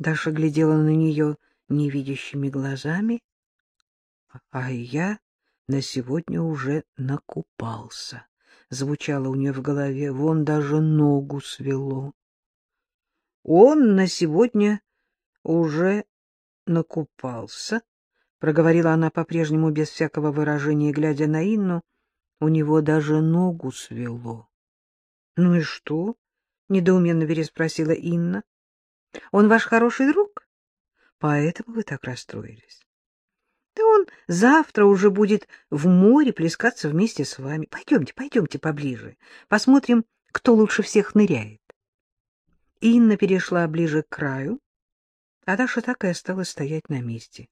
Даша глядела на нее невидящими глазами, а я на сегодня уже накупался. Звучало у нее в голове, вон даже ногу свело. Он на сегодня уже накупался, — проговорила она по-прежнему без всякого выражения, глядя на Инну. У него даже ногу свело. — Ну и что? — недоуменно переспросила Инна. — Он ваш хороший друг? Поэтому вы так расстроились. Да он завтра уже будет в море плескаться вместе с вами. Пойдемте, пойдемте поближе. Посмотрим, кто лучше всех ныряет. Инна перешла ближе к краю, а Даша так и осталась стоять на месте.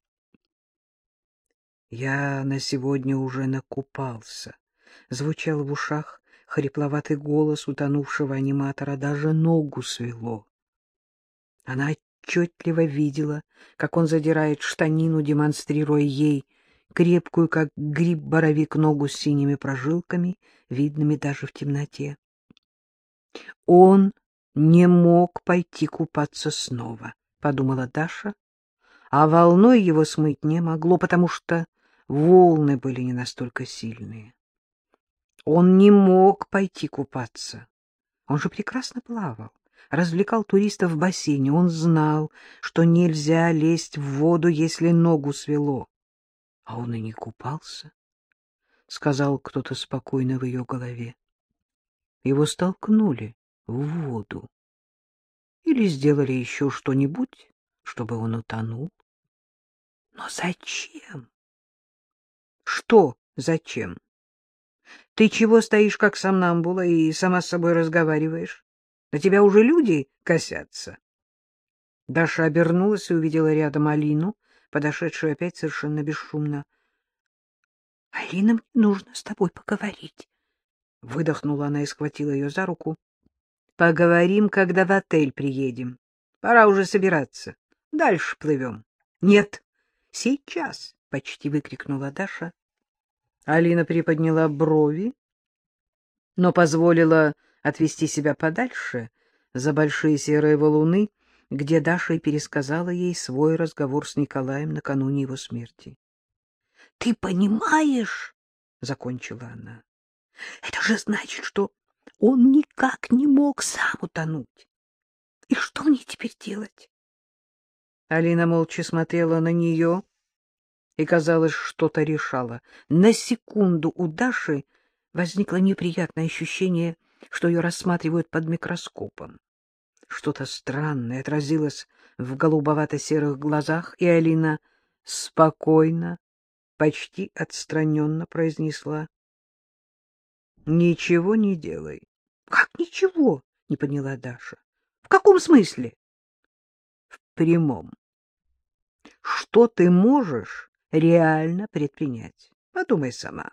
«Я на сегодня уже накупался», — звучал в ушах хрипловатый голос утонувшего аниматора, даже ногу свело. Она отчетливо видела, как он задирает штанину, демонстрируя ей крепкую, как гриб-боровик, ногу с синими прожилками, видными даже в темноте. Он не мог пойти купаться снова, — подумала Даша, а волной его смыть не могло, потому что волны были не настолько сильные. Он не мог пойти купаться. Он же прекрасно плавал развлекал туристов в бассейне. Он знал, что нельзя лезть в воду, если ногу свело. А он и не купался, — сказал кто-то спокойно в ее голове. Его столкнули в воду. Или сделали еще что-нибудь, чтобы он утонул. Но зачем? Что зачем? Ты чего стоишь, как сомнамбула, и сама с собой разговариваешь? На тебя уже люди косятся. Даша обернулась и увидела рядом Алину, подошедшую опять совершенно бесшумно. — Алина, мне нужно с тобой поговорить. Выдохнула она и схватила ее за руку. — Поговорим, когда в отель приедем. Пора уже собираться. Дальше плывем. — Нет, сейчас! — почти выкрикнула Даша. Алина приподняла брови, но позволила отвести себя подальше за большие серые валуны, где Даша и пересказала ей свой разговор с Николаем накануне его смерти. — Ты понимаешь, — закончила она, — это же значит, что он никак не мог сам утонуть. И что мне теперь делать? Алина молча смотрела на нее и, казалось, что-то решала. На секунду у Даши возникло неприятное ощущение — что ее рассматривают под микроскопом. Что-то странное отразилось в голубовато-серых глазах, и Алина спокойно, почти отстраненно произнесла. — Ничего не делай. — Как ничего? — не поняла Даша. — В каком смысле? — В прямом. Что ты можешь реально предпринять? Подумай сама.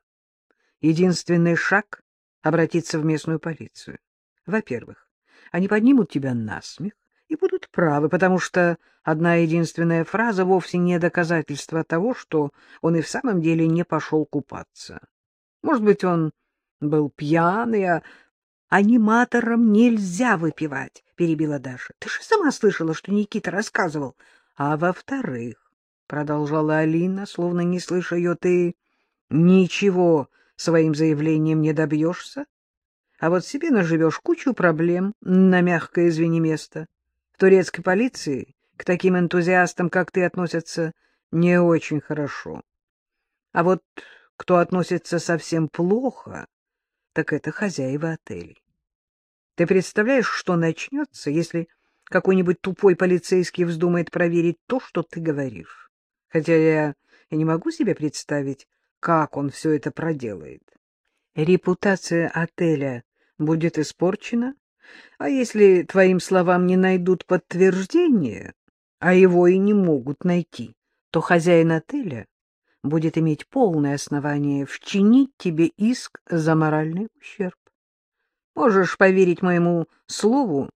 Единственный шаг обратиться в местную полицию. Во-первых, они поднимут тебя на смех и будут правы, потому что одна единственная фраза вовсе не доказательство того, что он и в самом деле не пошел купаться. Может быть, он был пьяный, а аниматорам нельзя выпивать, — перебила Даша. — Ты же сама слышала, что Никита рассказывал. А во-вторых, — продолжала Алина, словно не слыша ее, — ты ничего своим заявлением не добьешься, а вот себе наживешь кучу проблем на мягкое, извини, место. В турецкой полиции к таким энтузиастам, как ты, относятся не очень хорошо. А вот кто относится совсем плохо, так это хозяева отелей. Ты представляешь, что начнется, если какой-нибудь тупой полицейский вздумает проверить то, что ты говоришь? Хотя я и не могу себе представить, как он все это проделает. Репутация отеля будет испорчена, а если твоим словам не найдут подтверждения, а его и не могут найти, то хозяин отеля будет иметь полное основание вчинить тебе иск за моральный ущерб. Можешь поверить моему слову,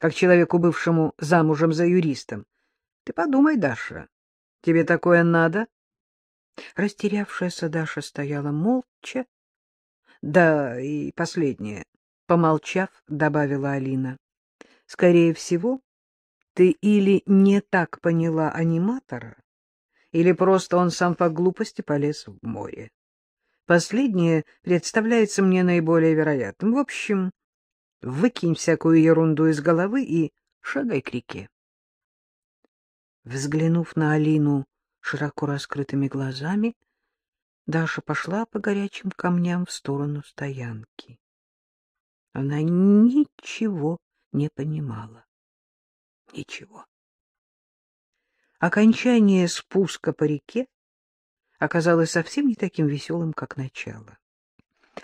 как человеку, бывшему замужем за юристом. Ты подумай, Даша, тебе такое надо? Растерявшаяся Даша стояла молча. — Да, и последнее, — помолчав, добавила Алина. — Скорее всего, Ты или не так поняла аниматора, или просто он сам по глупости полез в море. Последнее представляется мне наиболее вероятным. В общем, выкинь всякую ерунду из головы и шагай к реке. Взглянув на Алину широко раскрытыми глазами, Даша пошла по горячим камням в сторону стоянки. Она ничего не понимала. Ничего. Окончание спуска по реке оказалось совсем не таким веселым, как начало.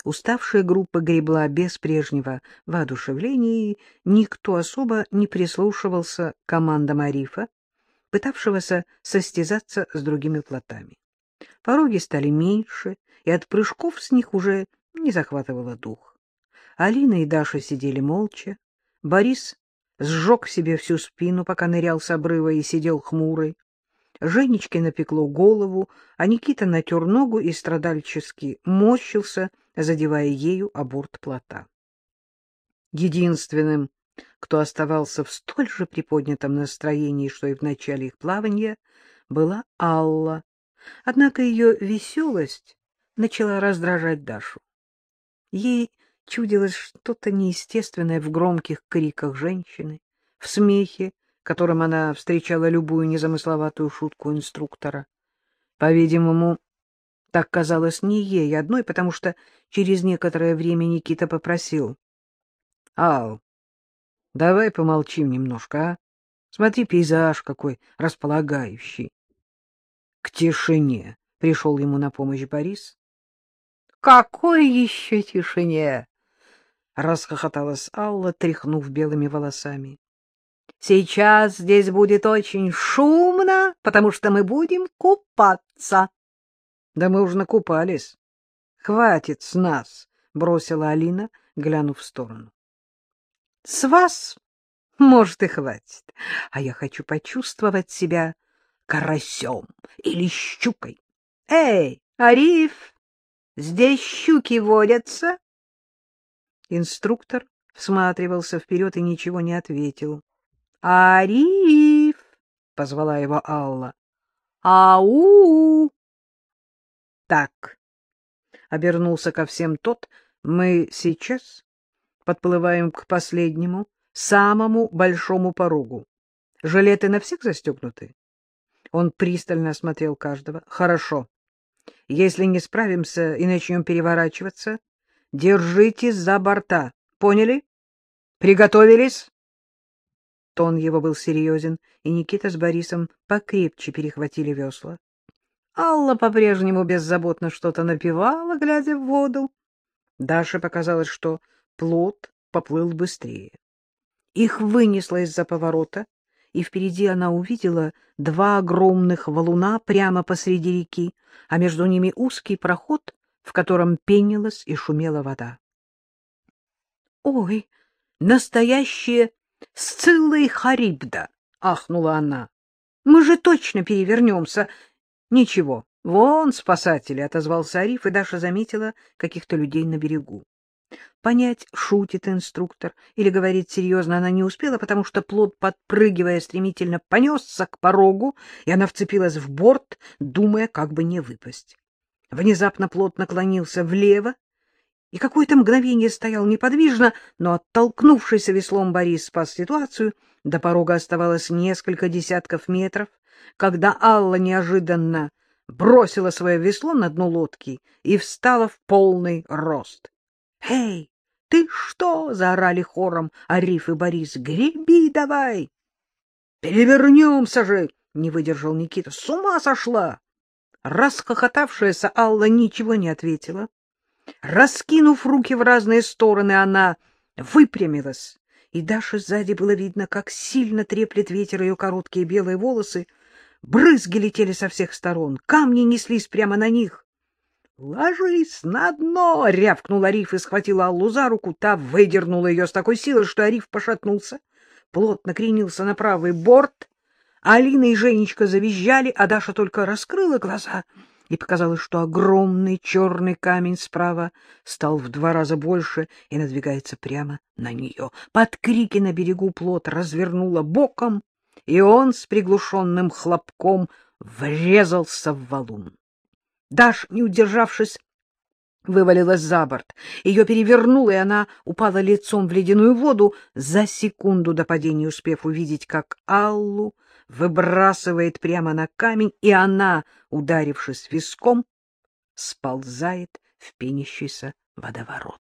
Уставшая группа гребла без прежнего воодушевления, и никто особо не прислушивался к командам Арифа, пытавшегося состязаться с другими плотами. Пороги стали меньше, и от прыжков с них уже не захватывало дух. Алина и Даша сидели молча. Борис сжег себе всю спину, пока нырял с обрыва и сидел хмурый. Женечке напекло голову, а Никита натер ногу и страдальчески морщился, задевая ею о борт плота. Единственным, кто оставался в столь же приподнятом настроении, что и в начале их плавания, была Алла. Однако ее веселость начала раздражать Дашу. Ей чудилось что-то неестественное в громких криках женщины, в смехе, которым она встречала любую незамысловатую шутку инструктора. По-видимому, так казалось не ей одной, потому что через некоторое время Никита попросил. — Ал, давай помолчим немножко, а? Смотри, пейзаж какой располагающий. К тишине пришел ему на помощь Борис. — Какой еще тишине? — расхохоталась Алла, тряхнув белыми волосами. — Сейчас здесь будет очень шумно, потому что мы будем купаться. — Да мы уже накупались. — Хватит с нас, — бросила Алина, глянув в сторону. — С вас, может, и хватит, а я хочу почувствовать себя карасем или щукой. — Эй, Ариф, здесь щуки водятся? Инструктор всматривался вперед и ничего не ответил. — Ариф! — позвала его Алла. — Ау! — Так, — обернулся ко всем тот, — мы сейчас подплываем к последнему, самому большому порогу. Жилеты на всех застегнуты? Он пристально осмотрел каждого. — Хорошо. Если не справимся и начнем переворачиваться, держитесь за борта. Поняли? Приготовились? Тон его был серьезен, и Никита с Борисом покрепче перехватили весла. Алла по-прежнему беззаботно что-то напевала, глядя в воду. Даше показалось, что плот поплыл быстрее. Их вынесло из-за поворота, и впереди она увидела два огромных валуна прямо посреди реки, а между ними узкий проход, в котором пенилась и шумела вода. — Ой, настоящая Сцилла и Харибда! — ахнула она. — Мы же точно перевернемся. — Ничего, вон спасатели, — отозвался Ариф, и Даша заметила каких-то людей на берегу. Понять, шутит инструктор или говорит серьезно, она не успела, потому что плод, подпрыгивая, стремительно понесся к порогу, и она вцепилась в борт, думая, как бы не выпасть. Внезапно плод наклонился влево, и какое-то мгновение стоял неподвижно, но оттолкнувшийся веслом Борис спас ситуацию. До порога оставалось несколько десятков метров, когда Алла неожиданно бросила свое весло на дно лодки и встала в полный рост. «Эй, ты что?» — заорали хором Ариф и Борис. «Греби давай!» «Перевернемся же!» — не выдержал Никита. «С ума сошла!» Расхохотавшаяся Алла ничего не ответила. Раскинув руки в разные стороны, она выпрямилась, и Даше сзади было видно, как сильно треплет ветер ее короткие белые волосы. Брызги летели со всех сторон, камни неслись прямо на них. «Ложись на дно!» — рявкнул Ариф и схватила Аллу за руку. Та выдернула ее с такой силой, что Ариф пошатнулся. Плот накренился на правый борт. Алина и Женечка завизжали, а Даша только раскрыла глаза, и показалось, что огромный черный камень справа стал в два раза больше и надвигается прямо на нее. Под крики на берегу плот развернула боком, и он с приглушенным хлопком врезался в валун. Даш, не удержавшись, вывалилась за борт. Ее перевернуло, и она упала лицом в ледяную воду, за секунду до падения успев увидеть, как Аллу выбрасывает прямо на камень, и она, ударившись виском, сползает в пенящийся водоворот.